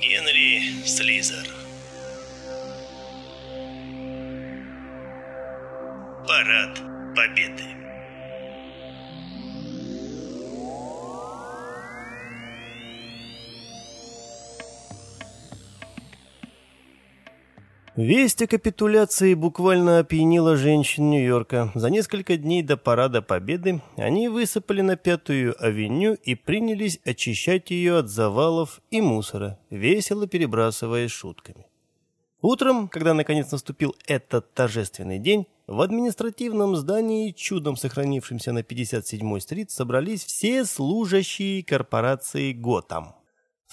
Генри Слизер. Парад Победы. Весть о капитуляции буквально опьянила женщин Нью-Йорка. За несколько дней до Парада Победы они высыпали на Пятую авеню и принялись очищать ее от завалов и мусора, весело перебрасываясь шутками. Утром, когда наконец наступил этот торжественный день, в административном здании, чудом сохранившемся на 57-й стрит, собрались все служащие корпорации «Готэм».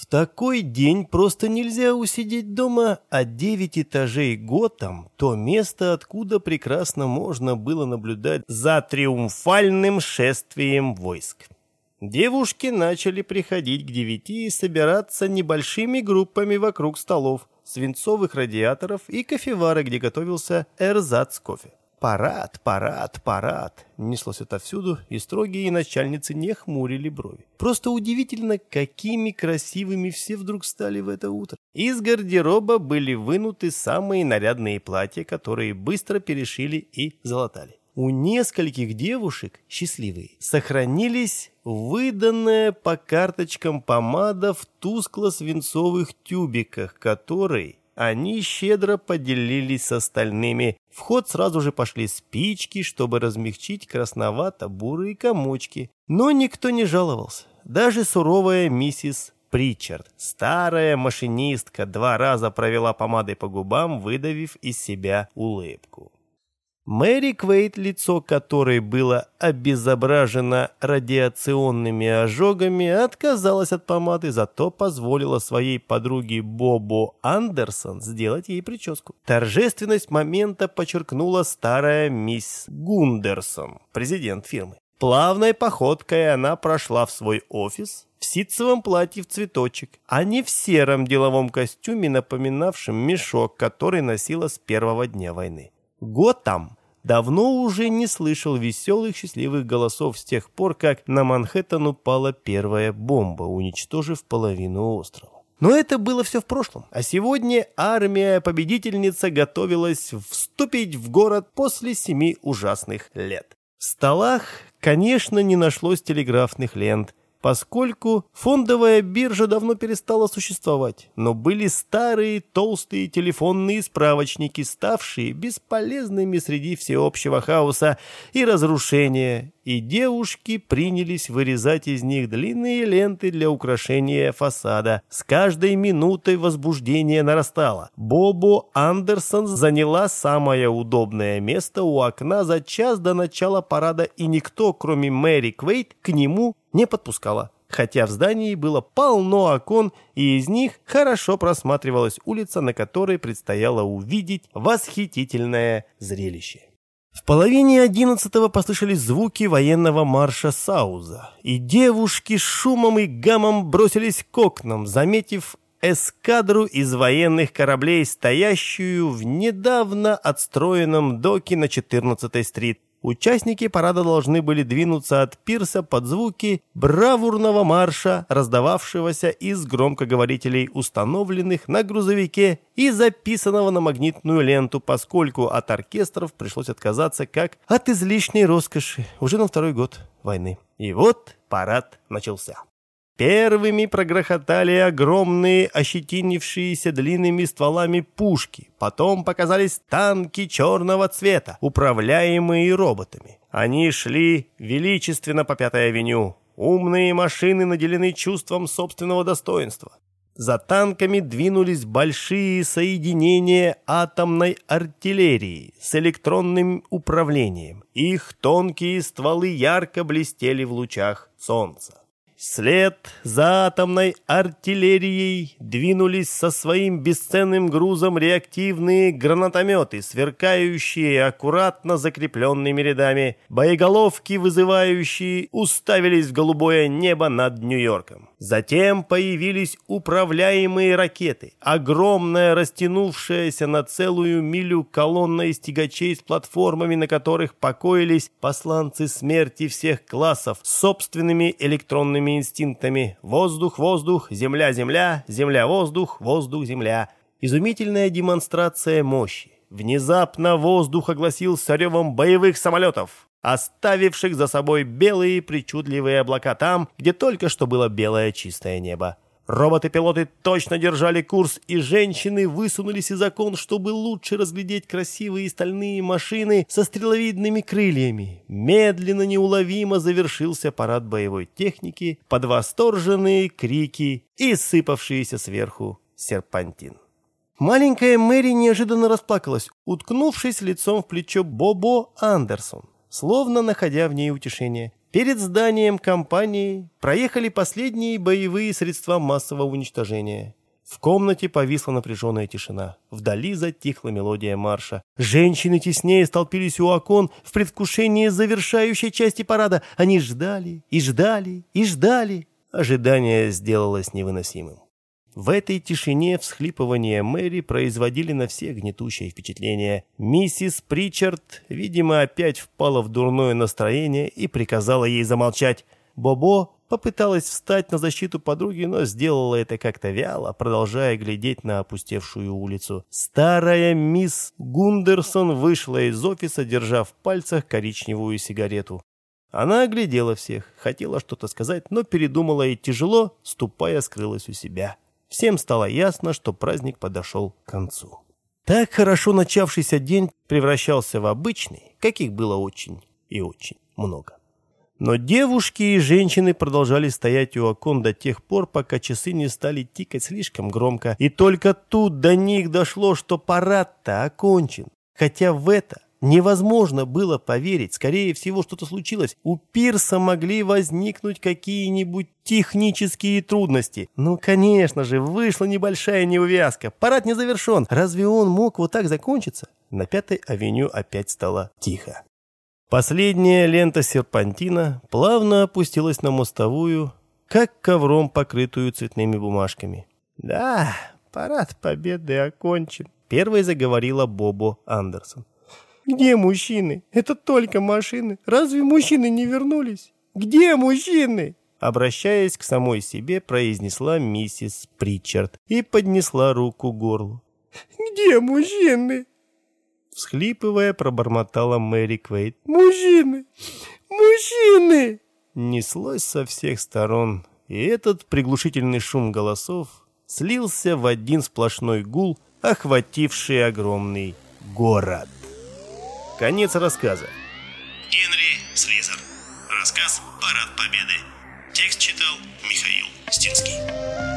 В такой день просто нельзя усидеть дома, а девять этажей Готэм – то место, откуда прекрасно можно было наблюдать за триумфальным шествием войск. Девушки начали приходить к девяти и собираться небольшими группами вокруг столов, свинцовых радиаторов и кофевары, где готовился эрзац кофе. «Парад, парад, парад!» Неслось отовсюду, и строгие начальницы не хмурили брови. Просто удивительно, какими красивыми все вдруг стали в это утро. Из гардероба были вынуты самые нарядные платья, которые быстро перешили и залатали. У нескольких девушек, счастливые, сохранились выданная по карточкам помада в тускло-свинцовых тюбиках, которые они щедро поделились с остальными. В ход сразу же пошли спички, чтобы размягчить красновато-бурые комочки. Но никто не жаловался. Даже суровая миссис Причард, старая машинистка, два раза провела помадой по губам, выдавив из себя улыбку. Мэри Квейт, лицо которой было обезображено радиационными ожогами, отказалась от помады, зато позволила своей подруге Бобо Андерсон сделать ей прическу. Торжественность момента подчеркнула старая мисс Гундерсон, президент фирмы. Плавной походкой она прошла в свой офис в ситцевом платье в цветочек, а не в сером деловом костюме, напоминавшем мешок, который носила с первого дня войны. Готэм давно уже не слышал веселых счастливых голосов с тех пор, как на Манхэттен упала первая бомба, уничтожив половину острова. Но это было все в прошлом. А сегодня армия-победительница готовилась вступить в город после семи ужасных лет. В столах, конечно, не нашлось телеграфных лент, поскольку фондовая биржа давно перестала существовать, но были старые толстые телефонные справочники, ставшие бесполезными среди всеобщего хаоса и разрушения, и девушки принялись вырезать из них длинные ленты для украшения фасада. С каждой минутой возбуждение нарастало. Бобо Андерсон заняла самое удобное место у окна за час до начала парада, и никто, кроме Мэри Квейт, к нему не подпускала. Хотя в здании было полно окон, и из них хорошо просматривалась улица, на которой предстояло увидеть восхитительное зрелище. В половине одиннадцатого послышались звуки военного марша Сауза, и девушки с шумом и гамом бросились к окнам, заметив эскадру из военных кораблей, стоящую в недавно отстроенном доке на 14-й стрит. Участники парада должны были двинуться от пирса под звуки бравурного марша, раздававшегося из громкоговорителей, установленных на грузовике и записанного на магнитную ленту, поскольку от оркестров пришлось отказаться как от излишней роскоши уже на второй год войны. И вот парад начался. Первыми прогрохотали огромные, ощетинившиеся длинными стволами пушки. Потом показались танки черного цвета, управляемые роботами. Они шли величественно по Пятой авеню. Умные машины наделены чувством собственного достоинства. За танками двинулись большие соединения атомной артиллерии с электронным управлением. Их тонкие стволы ярко блестели в лучах солнца. След за атомной артиллерией двинулись со своим бесценным грузом реактивные гранатометы, сверкающие аккуратно закрепленными рядами. Боеголовки, вызывающие, уставились в голубое небо над Нью-Йорком. Затем появились управляемые ракеты, огромная растянувшаяся на целую милю колонна из тягачей с платформами, на которых покоились посланцы смерти всех классов с собственными электронными инстинктами «воздух, воздух, земля, земля, земля, воздух, воздух, земля». Изумительная демонстрация мощи. Внезапно воздух огласился ревом боевых самолетов оставивших за собой белые причудливые облака там, где только что было белое чистое небо. Роботы-пилоты точно держали курс, и женщины высунулись из окон, чтобы лучше разглядеть красивые стальные машины со стреловидными крыльями. Медленно, неуловимо завершился парад боевой техники под восторженные крики и сыпавшиеся сверху серпантин. Маленькая Мэри неожиданно расплакалась, уткнувшись лицом в плечо Бобо Андерсон словно находя в ней утешение. Перед зданием компании проехали последние боевые средства массового уничтожения. В комнате повисла напряженная тишина. Вдали затихла мелодия марша. Женщины теснее столпились у окон в предвкушении завершающей части парада. Они ждали и ждали и ждали. Ожидание сделалось невыносимым. В этой тишине всхлипывания Мэри производили на всех гнетущее впечатление. Миссис Причард, видимо, опять впала в дурное настроение и приказала ей замолчать. Бобо попыталась встать на защиту подруги, но сделала это как-то вяло, продолжая глядеть на опустевшую улицу. Старая мисс Гундерсон вышла из офиса, держа в пальцах коричневую сигарету. Она оглядела всех, хотела что-то сказать, но передумала и тяжело, ступая, скрылась у себя. Всем стало ясно, что праздник подошел к концу. Так хорошо начавшийся день превращался в обычный, каких было очень и очень много. Но девушки и женщины продолжали стоять у окон до тех пор, пока часы не стали тикать слишком громко, и только тут до них дошло, что парад-то окончен. Хотя в это Невозможно было поверить, скорее всего, что-то случилось. У Пирса могли возникнуть какие-нибудь технические трудности. Ну, конечно же, вышла небольшая неувязка. Парад не завершен. Разве он мог вот так закончиться? На Пятой авеню опять стало тихо. Последняя лента серпантина плавно опустилась на мостовую, как ковром, покрытую цветными бумажками. «Да, парад победы окончен», — первой заговорила Бобо Андерсон. Где мужчины? Это только машины. Разве мужчины не вернулись? Где мужчины?» Обращаясь к самой себе, произнесла миссис Причард и поднесла руку к горлу. «Где мужчины?» Всхлипывая, пробормотала Мэри Квейт. «Мужчины! Мужчины!» Неслось со всех сторон, и этот приглушительный шум голосов слился в один сплошной гул, охвативший огромный город. Конец рассказа. Генри Слизер. Рассказ «Парад Победы». Текст читал Михаил Стинский.